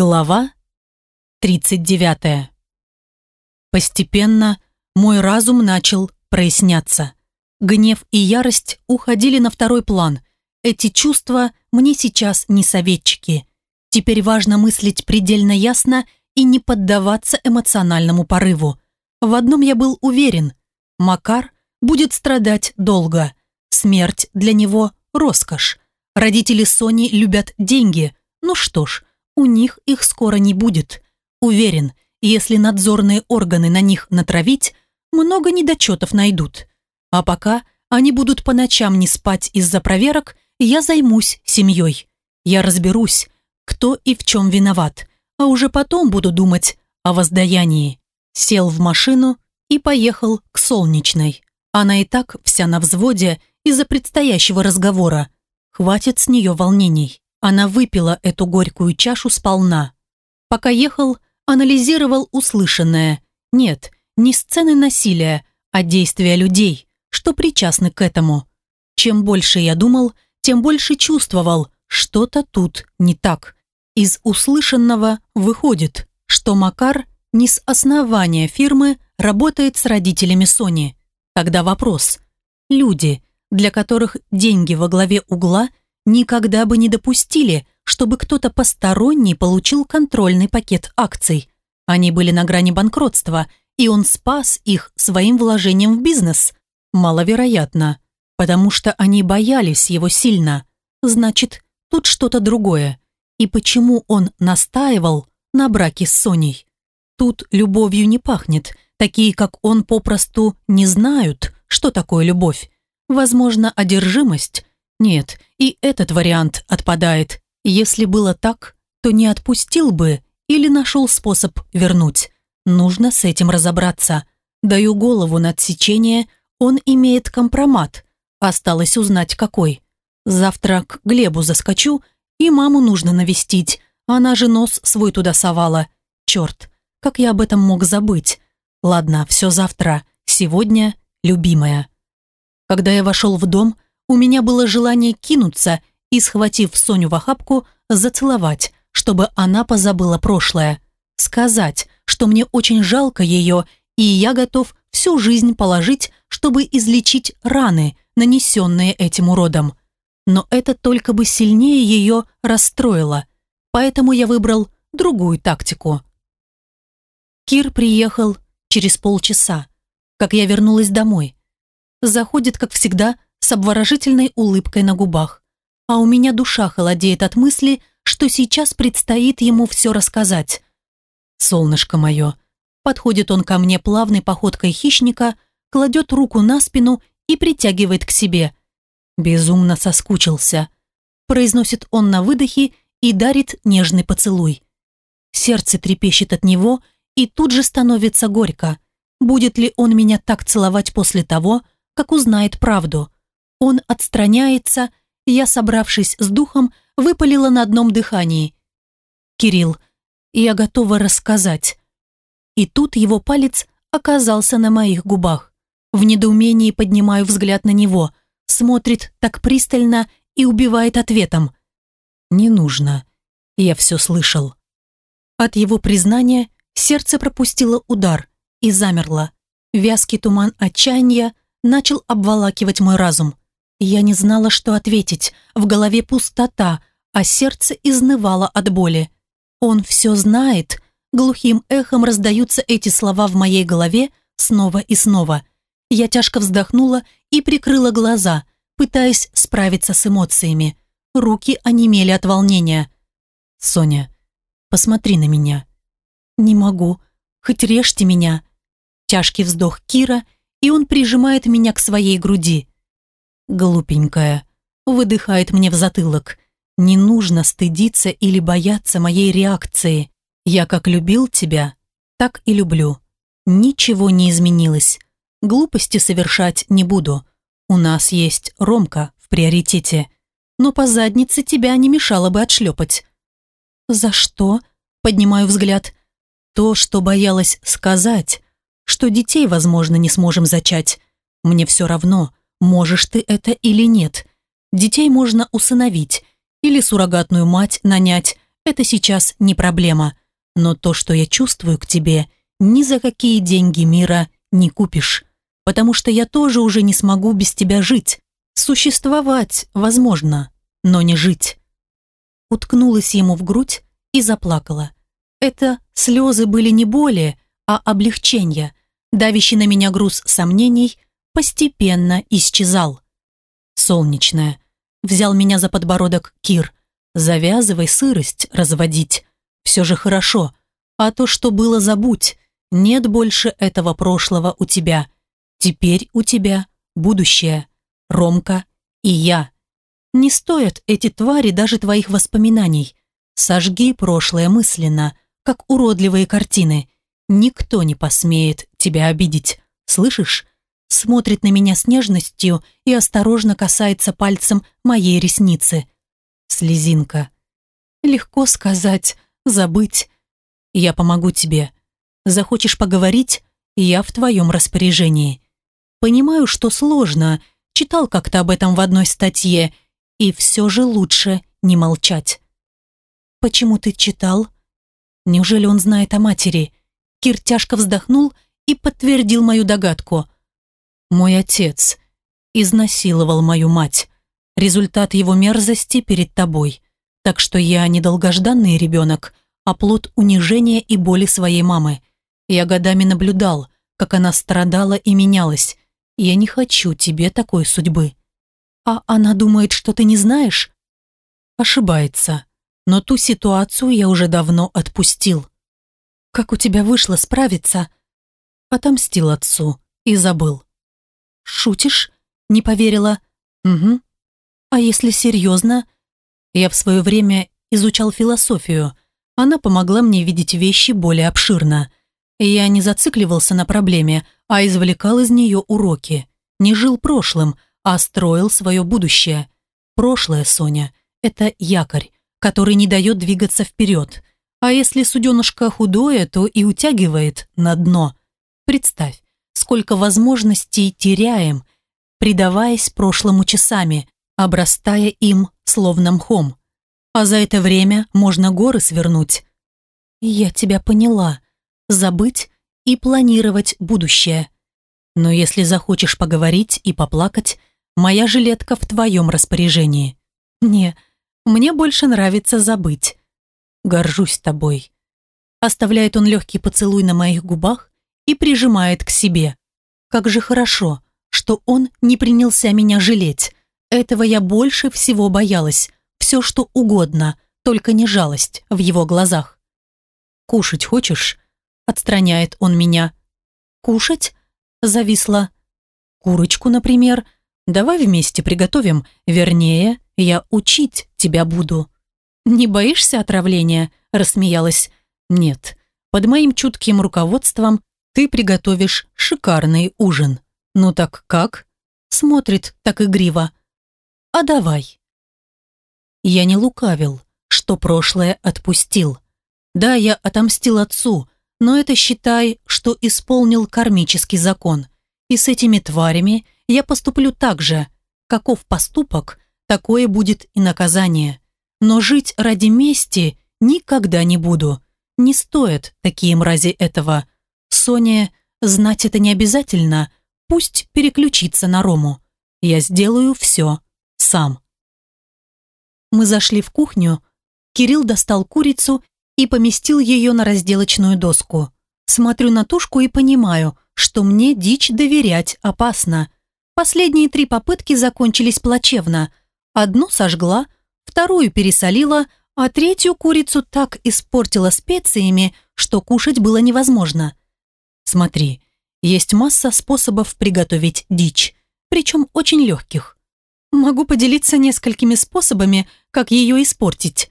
Глава 39. Постепенно мой разум начал проясняться. Гнев и ярость уходили на второй план. Эти чувства мне сейчас не советчики. Теперь важно мыслить предельно ясно и не поддаваться эмоциональному порыву. В одном я был уверен. Макар будет страдать долго. Смерть для него – роскошь. Родители Сони любят деньги. Ну что ж, у них их скоро не будет. Уверен, если надзорные органы на них натравить, много недочетов найдут. А пока они будут по ночам не спать из-за проверок, я займусь семьей. Я разберусь, кто и в чем виноват, а уже потом буду думать о воздаянии. Сел в машину и поехал к Солнечной. Она и так вся на взводе из-за предстоящего разговора. Хватит с нее волнений. Она выпила эту горькую чашу сполна. Пока ехал, анализировал услышанное. Нет, не сцены насилия, а действия людей, что причастны к этому. Чем больше я думал, тем больше чувствовал, что-то тут не так. Из услышанного выходит, что Макар не с основания фирмы работает с родителями Сони. Тогда вопрос. Люди, для которых деньги во главе угла – никогда бы не допустили, чтобы кто-то посторонний получил контрольный пакет акций. Они были на грани банкротства, и он спас их своим вложением в бизнес. Маловероятно, потому что они боялись его сильно. Значит, тут что-то другое. И почему он настаивал на браке с Соней? Тут любовью не пахнет. Такие, как он, попросту не знают, что такое любовь. Возможно, одержимость, нет, и этот вариант отпадает. Если было так, то не отпустил бы или нашел способ вернуть. Нужно с этим разобраться. Даю голову на отсечение, он имеет компромат. Осталось узнать, какой. Завтра к Глебу заскочу, и маму нужно навестить. Она же нос свой туда совала. Черт, как я об этом мог забыть? Ладно, все завтра. Сегодня любимая. Когда я вошел в дом, у меня было желание кинуться и, схватив Соню в охапку, зацеловать, чтобы она позабыла прошлое. Сказать, что мне очень жалко ее, и я готов всю жизнь положить, чтобы излечить раны, нанесенные этим уродом. Но это только бы сильнее ее расстроило. Поэтому я выбрал другую тактику. Кир приехал через полчаса, как я вернулась домой. Заходит, как всегда, с обворожительной улыбкой на губах. А у меня душа холодеет от мысли, что сейчас предстоит ему все рассказать. «Солнышко мое!» Подходит он ко мне плавной походкой хищника, кладет руку на спину и притягивает к себе. Безумно соскучился. Произносит он на выдохе и дарит нежный поцелуй. Сердце трепещет от него и тут же становится горько. Будет ли он меня так целовать после того, как узнает правду? Он отстраняется, я, собравшись с духом, выпалила на одном дыхании. «Кирилл, я готова рассказать». И тут его палец оказался на моих губах. В недоумении поднимаю взгляд на него, смотрит так пристально и убивает ответом. «Не нужно. Я все слышал». От его признания сердце пропустило удар и замерло. Вязкий туман отчаяния начал обволакивать мой разум. Я не знала, что ответить. В голове пустота, а сердце изнывало от боли. Он все знает. Глухим эхом раздаются эти слова в моей голове снова и снова. Я тяжко вздохнула и прикрыла глаза, пытаясь справиться с эмоциями. Руки онемели от волнения. «Соня, посмотри на меня». «Не могу. Хоть режьте меня». Тяжкий вздох Кира, и он прижимает меня к своей груди. Глупенькая. Выдыхает мне в затылок. Не нужно стыдиться или бояться моей реакции. Я как любил тебя, так и люблю. Ничего не изменилось. Глупости совершать не буду. У нас есть Ромка в приоритете. Но по заднице тебя не мешало бы отшлепать. За что? Поднимаю взгляд. То, что боялась сказать, что детей, возможно, не сможем зачать. Мне все равно, можешь ты это или нет. Детей можно усыновить или суррогатную мать нанять, это сейчас не проблема. Но то, что я чувствую к тебе, ни за какие деньги мира не купишь. Потому что я тоже уже не смогу без тебя жить. Существовать, возможно, но не жить. Уткнулась ему в грудь и заплакала. Это слезы были не боли, а облегчения. Давящий на меня груз сомнений постепенно исчезал. Солнечная. Взял меня за подбородок Кир. Завязывай сырость разводить. Все же хорошо. А то, что было, забудь. Нет больше этого прошлого у тебя. Теперь у тебя будущее. Ромка и я. Не стоят эти твари даже твоих воспоминаний. Сожги прошлое мысленно, как уродливые картины. Никто не посмеет тебя обидеть. Слышишь? Смотрит на меня с нежностью и осторожно касается пальцем моей ресницы. Слезинка. Легко сказать, забыть. Я помогу тебе. Захочешь поговорить, я в твоем распоряжении. Понимаю, что сложно, читал как-то об этом в одной статье, и все же лучше не молчать. «Почему ты читал?» Неужели он знает о матери? Кир тяжко вздохнул и подтвердил мою догадку. Мой отец изнасиловал мою мать. Результат его мерзости перед тобой. Так что я не долгожданный ребенок, а плод унижения и боли своей мамы. Я годами наблюдал, как она страдала и менялась. Я не хочу тебе такой судьбы. А она думает, что ты не знаешь? Ошибается но ту ситуацию я уже давно отпустил. Как у тебя вышло справиться? Отомстил отцу и забыл. Шутишь? Не поверила. Угу. А если серьезно? Я в свое время изучал философию. Она помогла мне видеть вещи более обширно. Я не зацикливался на проблеме, а извлекал из нее уроки. Не жил прошлым, а строил свое будущее. Прошлое, Соня, это якорь, который не дает двигаться вперед. А если суденышко худое, то и утягивает на дно. Представь, сколько возможностей теряем, предаваясь прошлому часами, обрастая им словно мхом. А за это время можно горы свернуть. Я тебя поняла. Забыть и планировать будущее. Но если захочешь поговорить и поплакать, моя жилетка в твоем распоряжении. Не, мне больше нравится забыть. Горжусь тобой. Оставляет он легкий поцелуй на моих губах и прижимает к себе. Как же хорошо, что он не принялся меня жалеть. Этого я больше всего боялась. Все, что угодно, только не жалость в его глазах. «Кушать хочешь?» Отстраняет он меня. «Кушать?» Зависла. «Курочку, например. Давай вместе приготовим. Вернее, я учить тебя буду». «Не боишься отравления?» – рассмеялась. «Нет. Под моим чутким руководством ты приготовишь шикарный ужин. Ну так как?» Смотрит так игриво. «А давай». Я не лукавил, что прошлое отпустил. Да, я отомстил отцу, но это считай, что исполнил кармический закон. И с этими тварями я поступлю так же. Каков поступок, такое будет и наказание. Но жить ради мести никогда не буду. Не стоит такие мрази этого. Соня, знать это не обязательно. Пусть переключится на Рому. Я сделаю все сам. Мы зашли в кухню. Кирилл достал курицу и поместил ее на разделочную доску. Смотрю на тушку и понимаю, что мне дичь доверять опасно. Последние три попытки закончились плачевно – Одну сожгла, вторую пересолила, а третью курицу так испортила специями, что кушать было невозможно. Смотри, есть масса способов приготовить дичь, причем очень легких. Могу поделиться несколькими способами, как ее испортить.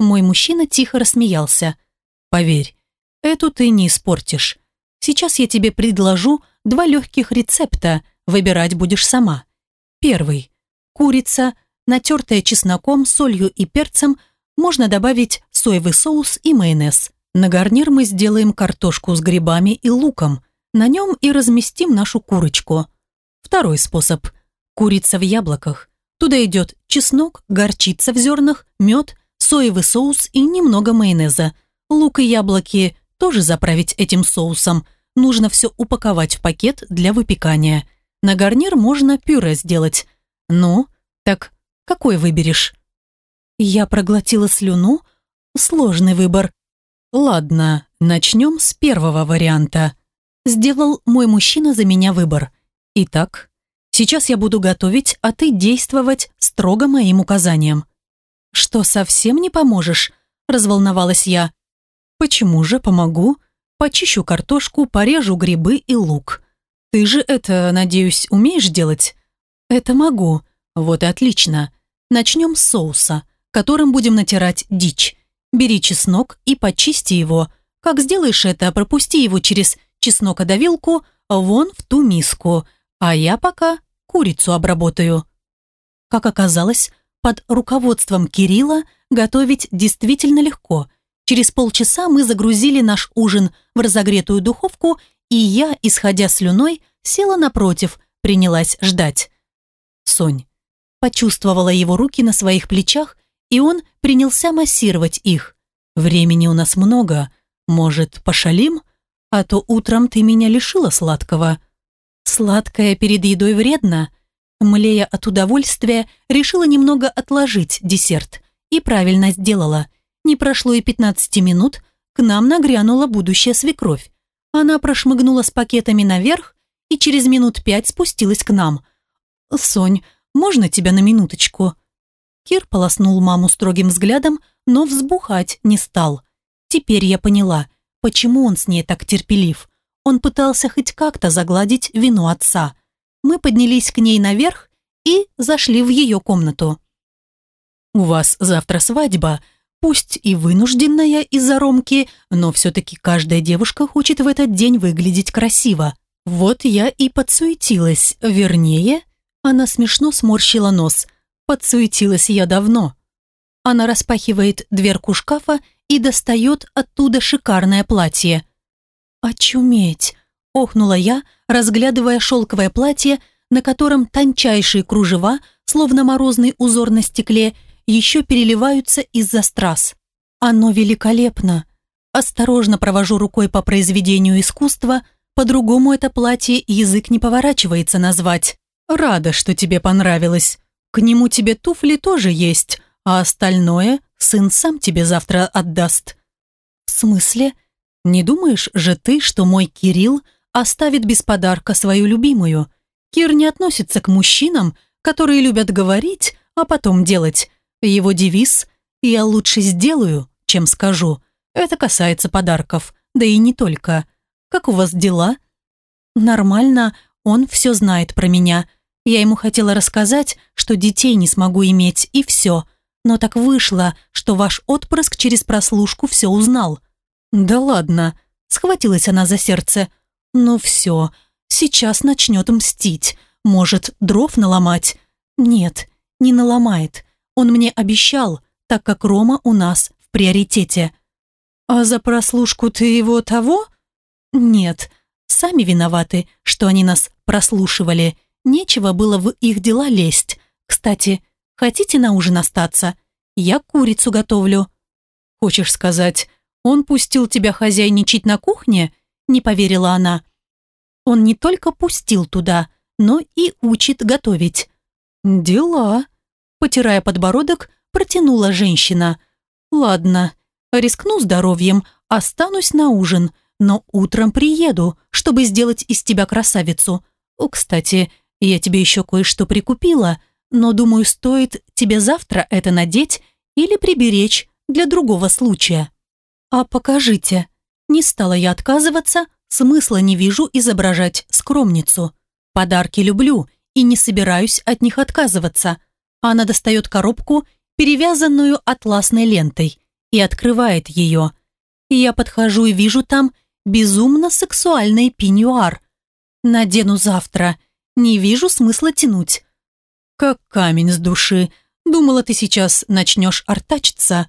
Мой мужчина тихо рассмеялся. Поверь, эту ты не испортишь. Сейчас я тебе предложу два легких рецепта, выбирать будешь сама. Первый. Курица – натертое чесноком, солью и перцем, можно добавить соевый соус и майонез. На гарнир мы сделаем картошку с грибами и луком. На нем и разместим нашу курочку. Второй способ. Курица в яблоках. Туда идет чеснок, горчица в зернах, мед, соевый соус и немного майонеза. Лук и яблоки тоже заправить этим соусом. Нужно все упаковать в пакет для выпекания. На гарнир можно пюре сделать. Ну, так какой выберешь? Я проглотила слюну. Сложный выбор. Ладно, начнем с первого варианта. Сделал мой мужчина за меня выбор. Итак, сейчас я буду готовить, а ты действовать строго моим указаниям. Что, совсем не поможешь? Разволновалась я. Почему же помогу? Почищу картошку, порежу грибы и лук. Ты же это, надеюсь, умеешь делать? Это могу. Вот и отлично. Начнем с соуса, которым будем натирать дичь. Бери чеснок и почисти его. Как сделаешь это, пропусти его через чеснокодавилку вон в ту миску, а я пока курицу обработаю. Как оказалось, под руководством Кирилла готовить действительно легко. Через полчаса мы загрузили наш ужин в разогретую духовку, и я, исходя слюной, села напротив, принялась ждать. Сонь. Почувствовала его руки на своих плечах, и он принялся массировать их. Времени у нас много. Может, пошалим? А то утром ты меня лишила сладкого. Сладкое перед едой вредно. Млея от удовольствия, решила немного отложить десерт. И правильно сделала. Не прошло и 15 минут, к нам нагрянула будущая свекровь. Она прошмыгнула с пакетами наверх и через минут пять спустилась к нам. «Сонь, можно тебя на минуточку?» Кир полоснул маму строгим взглядом, но взбухать не стал. Теперь я поняла, почему он с ней так терпелив. Он пытался хоть как-то загладить вину отца – мы поднялись к ней наверх и зашли в ее комнату. «У вас завтра свадьба, пусть и вынужденная из-за Ромки, но все-таки каждая девушка хочет в этот день выглядеть красиво. Вот я и подсуетилась, вернее...» Она смешно сморщила нос. «Подсуетилась я давно». Она распахивает дверку шкафа и достает оттуда шикарное платье. «Очуметь!» охнула я, разглядывая шелковое платье, на котором тончайшие кружева, словно морозный узор на стекле, еще переливаются из-за страз. Оно великолепно. Осторожно провожу рукой по произведению искусства, по-другому это платье язык не поворачивается назвать. Рада, что тебе понравилось. К нему тебе туфли тоже есть, а остальное сын сам тебе завтра отдаст. В смысле? Не думаешь же ты, что мой Кирилл – оставит без подарка свою любимую. Кир не относится к мужчинам, которые любят говорить, а потом делать. Его девиз «Я лучше сделаю, чем скажу». Это касается подарков, да и не только. Как у вас дела? Нормально, он все знает про меня. Я ему хотела рассказать, что детей не смогу иметь, и все. Но так вышло, что ваш отпрыск через прослушку все узнал. Да ладно, схватилась она за сердце. Ну все, сейчас начнет мстить. Может, дров наломать? Нет, не наломает. Он мне обещал, так как Рома у нас в приоритете. А за прослушку ты его того? Нет, сами виноваты, что они нас прослушивали. Нечего было в их дела лезть. Кстати, хотите на ужин остаться? Я курицу готовлю. Хочешь сказать, он пустил тебя хозяйничать на кухне? Не поверила она. Он не только пустил туда, но и учит готовить. «Дела», – потирая подбородок, протянула женщина. «Ладно, рискну здоровьем, останусь на ужин, но утром приеду, чтобы сделать из тебя красавицу. О, кстати, я тебе еще кое-что прикупила, но, думаю, стоит тебе завтра это надеть или приберечь для другого случая». «А покажите». Не стала я отказываться, Смысла не вижу изображать скромницу. Подарки люблю и не собираюсь от них отказываться. Она достает коробку, перевязанную атласной лентой, и открывает ее. Я подхожу и вижу там безумно сексуальный пеньюар. Надену завтра. Не вижу смысла тянуть. Как камень с души. Думала, ты сейчас начнешь артачиться.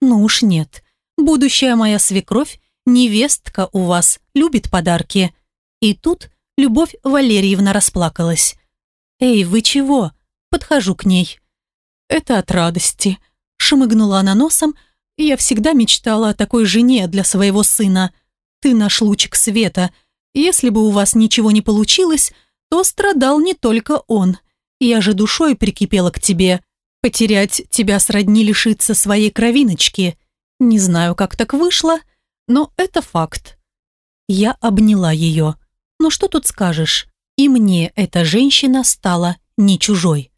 Ну уж нет. Будущая моя свекровь невестка у вас любит подарки». И тут Любовь Валерьевна расплакалась. «Эй, вы чего?» Подхожу к ней. «Это от радости. Шмыгнула она носом. Я всегда мечтала о такой жене для своего сына. Ты наш лучик света. Если бы у вас ничего не получилось, то страдал не только он. Я же душой прикипела к тебе. Потерять тебя сродни лишиться своей кровиночки. Не знаю, как так вышло, но это факт. Я обняла ее. Ну что тут скажешь? И мне эта женщина стала не чужой.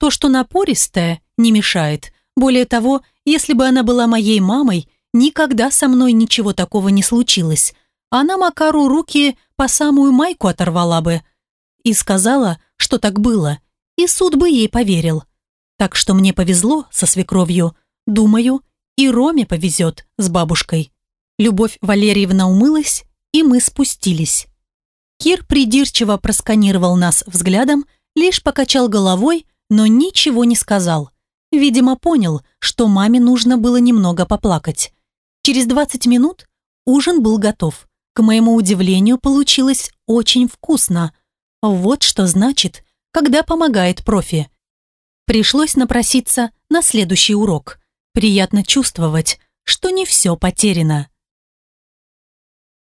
То, что напористая, не мешает. Более того, если бы она была моей мамой, никогда со мной ничего такого не случилось. Она Макару руки по самую майку оторвала бы. И сказала, что так было. И суд бы ей поверил. Так что мне повезло со свекровью. Думаю, и Роме повезет с бабушкой. Любовь Валерьевна умылась, и мы спустились. Кир придирчиво просканировал нас взглядом, лишь покачал головой, но ничего не сказал. Видимо, понял, что маме нужно было немного поплакать. Через 20 минут ужин был готов. К моему удивлению, получилось очень вкусно. Вот что значит, когда помогает профи. Пришлось напроситься на следующий урок. Приятно чувствовать, что не все потеряно.